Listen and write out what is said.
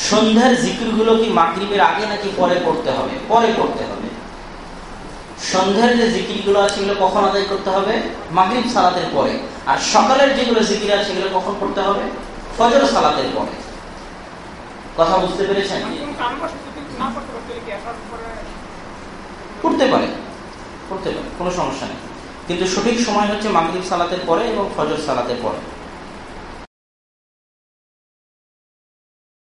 সন্ধ্যার জিকিরগুলো কি মাগরিবের আগে নাকি পরে করতে হবে? পরে করতে হবে। সন্ধ্যার যে জিকিরগুলো আছে সেগুলো কখন আদায় করতে হবে? মাগরিব সালাতের পরে। আর সকালের যেগুলো জিকির আছে সেগুলো কখন করতে হবে? ফজর সালাতের পরে। কথা বুঝতে পেরেছেন? করতে পারে। করতে পারে, কোনো সমস্যা নেই। কিন্তু সঠিক সময় হচ্ছে মাগরিব সালাতের পরে এবং ফজর সালাতের পরে।